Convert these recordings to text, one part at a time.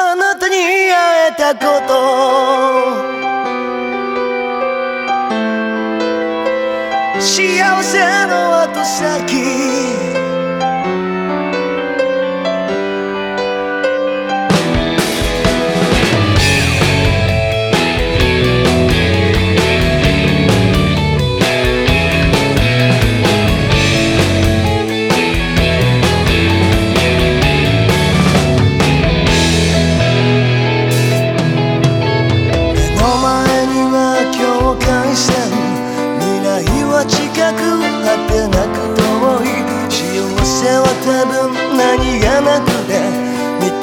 あなたに会えたこと。幸せの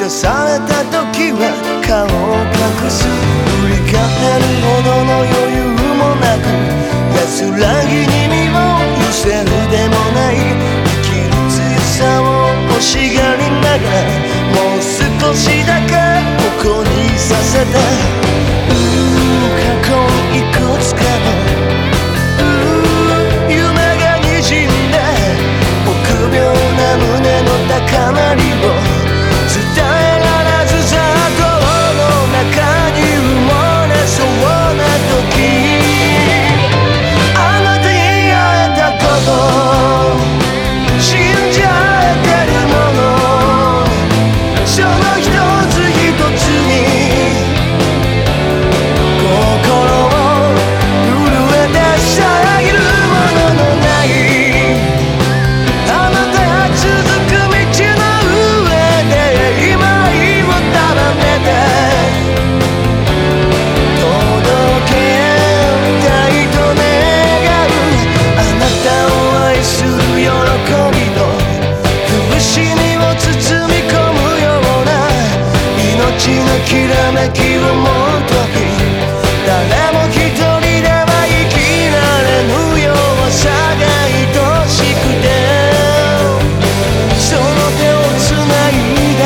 満たされた時は顔を隠す振り返るほどの余裕もなく安らぎに身を寄せるでもない生きる強さを欲しがりながらもう少しだけここにさせてめきを持う時誰も一人では生きられぬようさが愛しくてその手をつないだ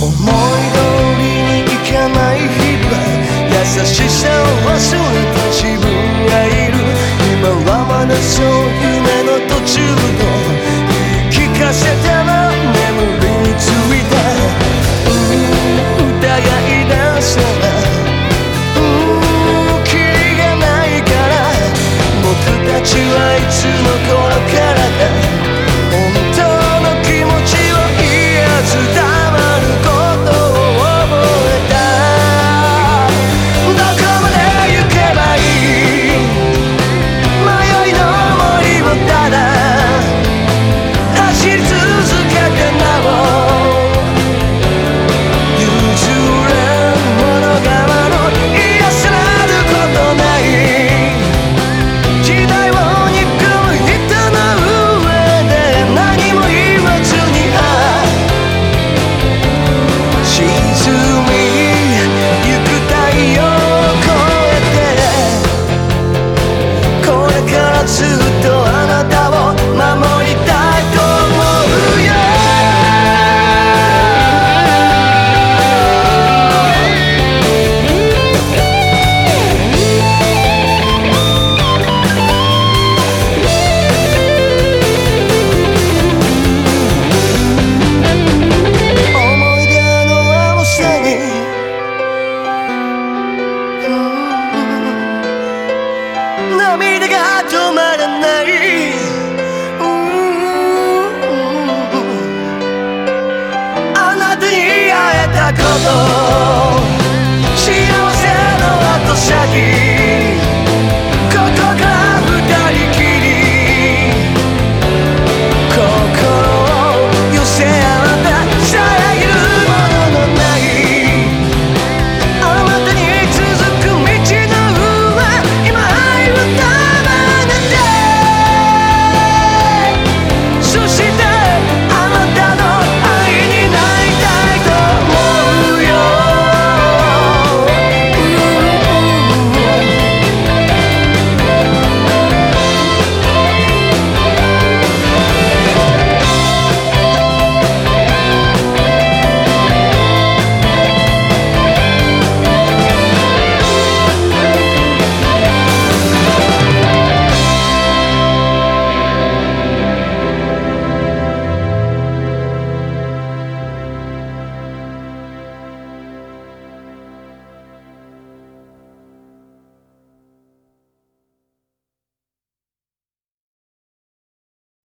思い通りにいかない日々は優しさを忘れた自分がいる今はまだそう夢の途中と言い聞かせても涙が止まらない。あなたに会えたこと。